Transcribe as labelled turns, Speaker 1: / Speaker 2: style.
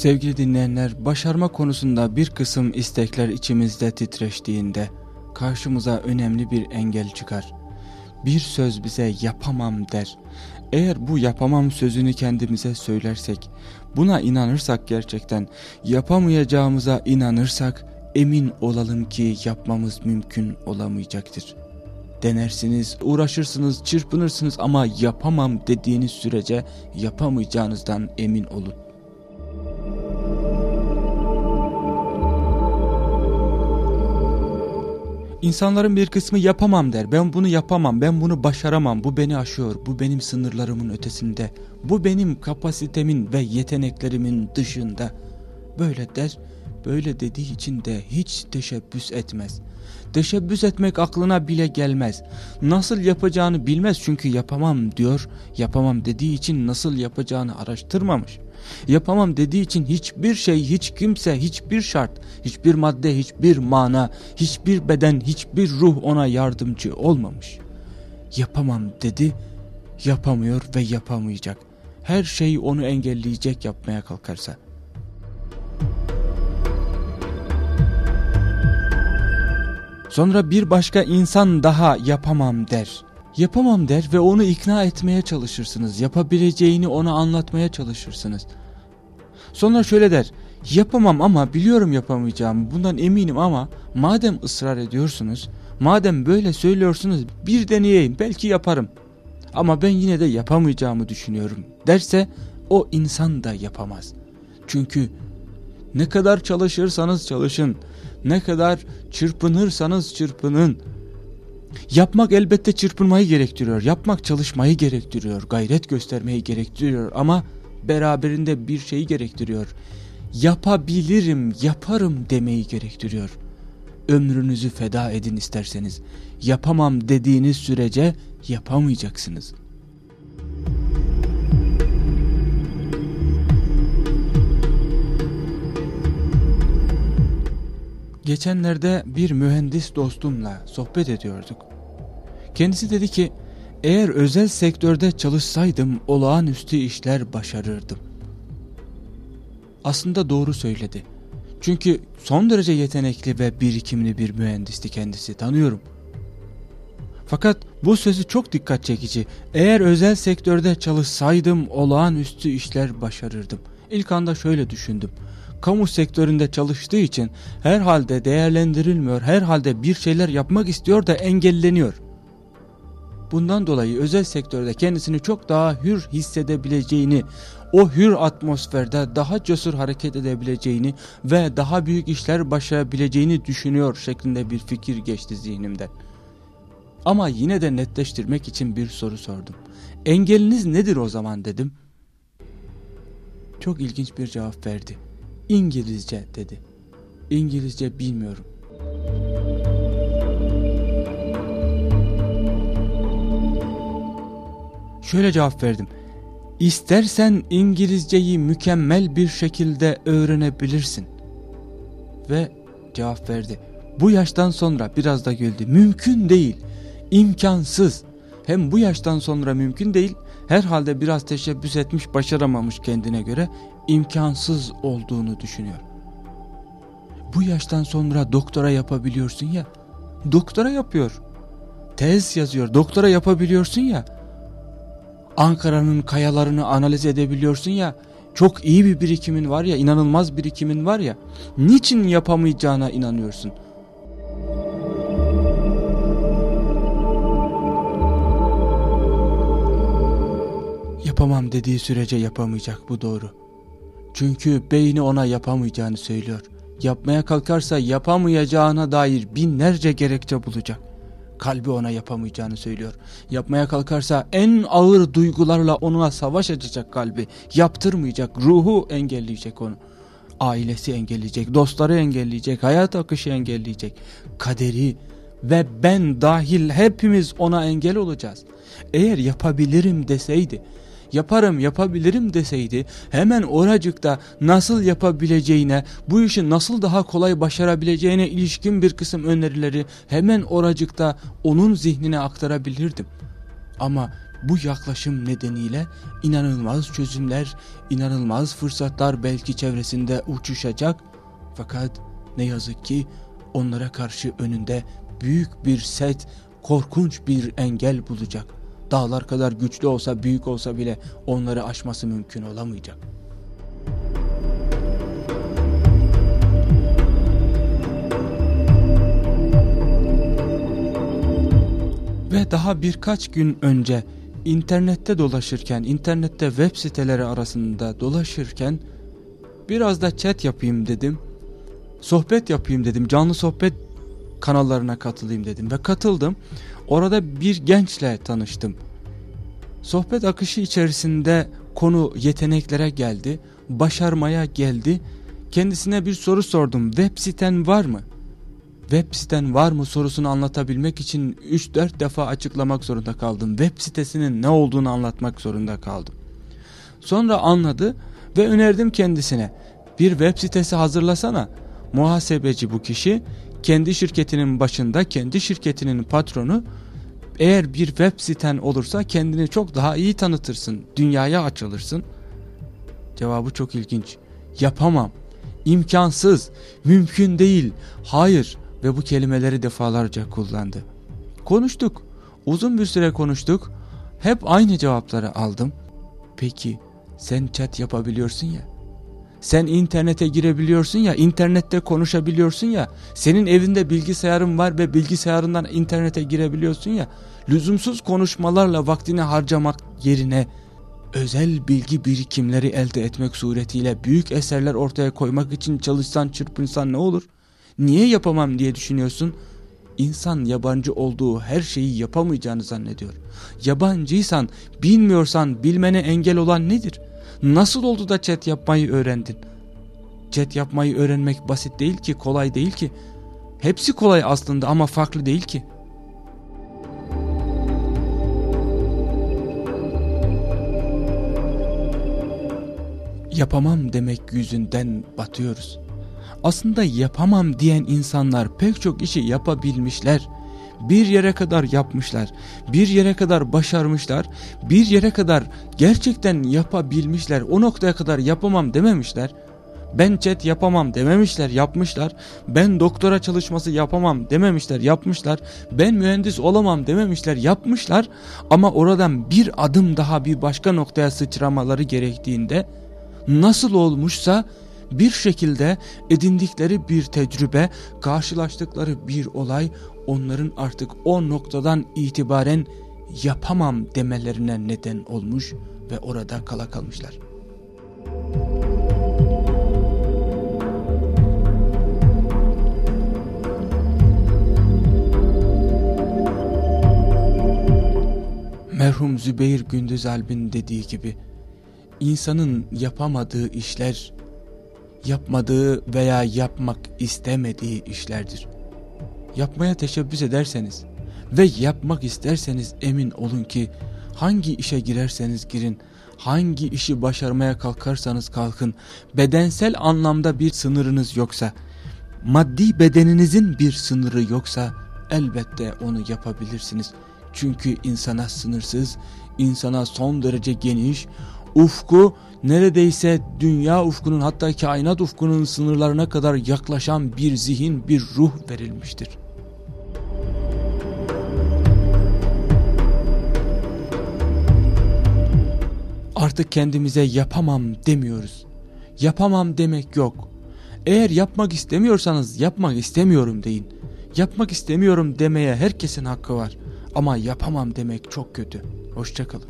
Speaker 1: Sevgili dinleyenler, başarma konusunda bir kısım istekler içimizde titreştiğinde karşımıza önemli bir engel çıkar. Bir söz bize yapamam der. Eğer bu yapamam sözünü kendimize söylersek, buna inanırsak gerçekten, yapamayacağımıza inanırsak, emin olalım ki yapmamız mümkün olamayacaktır. Denersiniz, uğraşırsınız, çırpınırsınız ama yapamam dediğiniz sürece yapamayacağınızdan emin olun. İnsanların bir kısmı yapamam der. Ben bunu yapamam, ben bunu başaramam. Bu beni aşıyor, bu benim sınırlarımın ötesinde. Bu benim kapasitemin ve yeteneklerimin dışında. Böyle der, böyle dediği için de hiç teşebbüs etmez. Teşebbüs etmek aklına bile gelmez. Nasıl yapacağını bilmez çünkü yapamam diyor. Yapamam dediği için nasıl yapacağını araştırmamış. Yapamam dediği için hiçbir şey, hiç kimse, hiçbir şart, hiçbir madde, hiçbir mana, hiçbir beden, hiçbir ruh ona yardımcı olmamış. Yapamam dedi, yapamıyor ve yapamayacak. Her şey onu engelleyecek yapmaya kalkarsa. Sonra bir başka insan daha yapamam der. Yapamam der ve onu ikna etmeye çalışırsınız. Yapabileceğini ona anlatmaya çalışırsınız. Sonra şöyle der. Yapamam ama biliyorum yapamayacağımı bundan eminim ama madem ısrar ediyorsunuz, madem böyle söylüyorsunuz bir deneyeyim belki yaparım. Ama ben yine de yapamayacağımı düşünüyorum derse o insan da yapamaz. Çünkü ne kadar çalışırsanız çalışın, ne kadar çırpınırsanız çırpının. Yapmak elbette çırpınmayı gerektiriyor. Yapmak çalışmayı gerektiriyor. Gayret göstermeyi gerektiriyor. Ama beraberinde bir şeyi gerektiriyor. Yapabilirim, yaparım demeyi gerektiriyor. Ömrünüzü feda edin isterseniz. Yapamam dediğiniz sürece yapamayacaksınız. Geçenlerde bir mühendis dostumla sohbet ediyorduk. Kendisi dedi ki eğer özel sektörde çalışsaydım olağanüstü işler başarırdım. Aslında doğru söyledi. Çünkü son derece yetenekli ve birikimli bir mühendisti kendisi tanıyorum. Fakat bu sözü çok dikkat çekici. Eğer özel sektörde çalışsaydım olağanüstü işler başarırdım. İlk anda şöyle düşündüm kamu sektöründe çalıştığı için herhalde değerlendirilmiyor, herhalde bir şeyler yapmak istiyor da engelleniyor. Bundan dolayı özel sektörde kendisini çok daha hür hissedebileceğini, o hür atmosferde daha cesur hareket edebileceğini ve daha büyük işler başarabileceğini düşünüyor şeklinde bir fikir geçti zihnimden. Ama yine de netleştirmek için bir soru sordum. Engeliniz nedir o zaman dedim. Çok ilginç bir cevap verdi. İngilizce dedi. İngilizce bilmiyorum. Şöyle cevap verdim. İstersen İngilizceyi mükemmel bir şekilde öğrenebilirsin. Ve cevap verdi. Bu yaştan sonra biraz da güldü. Mümkün değil. İmkansız. Hem bu yaştan sonra mümkün değil. Herhalde biraz teşebbüs etmiş başaramamış kendine göre imkansız olduğunu düşünüyor. Bu yaştan sonra doktora yapabiliyorsun ya. Doktora yapıyor. Tez yazıyor. Doktora yapabiliyorsun ya. Ankara'nın kayalarını analiz edebiliyorsun ya. Çok iyi bir birikimin var ya, inanılmaz birikimin var ya. Niçin yapamayacağına inanıyorsun? Yapamam dediği sürece yapamayacak bu doğru. Çünkü beyni ona yapamayacağını söylüyor. Yapmaya kalkarsa yapamayacağına dair binlerce gerekçe bulacak. Kalbi ona yapamayacağını söylüyor. Yapmaya kalkarsa en ağır duygularla onunla savaş açacak kalbi. Yaptırmayacak, ruhu engelleyecek onu. Ailesi engelleyecek, dostları engelleyecek, hayat akışı engelleyecek. Kaderi ve ben dahil hepimiz ona engel olacağız. Eğer yapabilirim deseydi yaparım yapabilirim deseydi hemen oracıkta nasıl yapabileceğine bu işi nasıl daha kolay başarabileceğine ilişkin bir kısım önerileri hemen oracıkta onun zihnine aktarabilirdim. Ama bu yaklaşım nedeniyle inanılmaz çözümler, inanılmaz fırsatlar belki çevresinde uçuşacak. Fakat ne yazık ki onlara karşı önünde büyük bir set, korkunç bir engel bulacak. Dağlar kadar güçlü olsa, büyük olsa bile onları aşması mümkün olamayacak. Ve daha birkaç gün önce internette dolaşırken, internette web siteleri arasında dolaşırken biraz da chat yapayım dedim. Sohbet yapayım dedim. Canlı sohbet kanallarına katılayım dedim ve katıldım. Orada bir gençle tanıştım. Sohbet akışı içerisinde konu yeteneklere geldi, başarmaya geldi. Kendisine bir soru sordum. Web siten var mı? web siten var mı sorusunu anlatabilmek için 3-4 defa açıklamak zorunda kaldım. Web sitesinin ne olduğunu anlatmak zorunda kaldım. Sonra anladı ve önerdim kendisine. Bir web sitesi hazırlasana. Muhasebeci bu kişi kendi şirketinin başında kendi şirketinin patronu eğer bir web siten olursa kendini çok daha iyi tanıtırsın. Dünyaya açılırsın. Cevabı çok ilginç. Yapamam. İmkansız. Mümkün değil. Hayır ve bu kelimeleri defalarca kullandı. Konuştuk. Uzun bir süre konuştuk. Hep aynı cevapları aldım. Peki sen chat yapabiliyorsun ya. Sen internete girebiliyorsun ya, internette konuşabiliyorsun ya. Senin evinde bilgisayarın var ve bilgisayarından internete girebiliyorsun ya. Lüzumsuz konuşmalarla vaktini harcamak yerine özel bilgi birikimleri elde etmek suretiyle büyük eserler ortaya koymak için çalışsan çırpınsan ne olur? Niye yapamam diye düşünüyorsun? İnsan yabancı olduğu her şeyi yapamayacağını zannediyor. Yabancıysan, bilmiyorsan bilmene engel olan nedir? Nasıl oldu da chat yapmayı öğrendin? Chat yapmayı öğrenmek basit değil ki, kolay değil ki. Hepsi kolay aslında ama farklı değil ki. Yapamam demek yüzünden batıyoruz. Aslında yapamam diyen insanlar pek çok işi yapabilmişler. Bir yere kadar yapmışlar, bir yere kadar başarmışlar, bir yere kadar gerçekten yapabilmişler. O noktaya kadar yapamam dememişler. Ben chat yapamam dememişler, yapmışlar. Ben doktora çalışması yapamam dememişler, yapmışlar. Ben mühendis olamam dememişler, yapmışlar. Ama oradan bir adım daha bir başka noktaya sıçramaları gerektiğinde nasıl olmuşsa bir şekilde edindikleri bir tecrübe, karşılaştıkları bir olay onların artık o noktadan itibaren yapamam demelerine neden olmuş ve orada kala kalmışlar. Merhum Zübeyir Gündüz Alp'in dediği gibi insanın yapamadığı işler yapmadığı veya yapmak istemediği işlerdir. Yapmaya teşebbüs ederseniz ve yapmak isterseniz emin olun ki hangi işe girerseniz girin, hangi işi başarmaya kalkarsanız kalkın, bedensel anlamda bir sınırınız yoksa, maddi bedeninizin bir sınırı yoksa elbette onu yapabilirsiniz. Çünkü insana sınırsız, insana son derece geniş, ufku neredeyse dünya ufkunun hatta kainat ufkunun sınırlarına kadar yaklaşan bir zihin, bir ruh verilmiştir. Artık kendimize yapamam demiyoruz. Yapamam demek yok. Eğer yapmak istemiyorsanız yapmak istemiyorum deyin. Yapmak istemiyorum demeye herkesin hakkı var. Ama yapamam demek çok kötü. Hoşçakalın.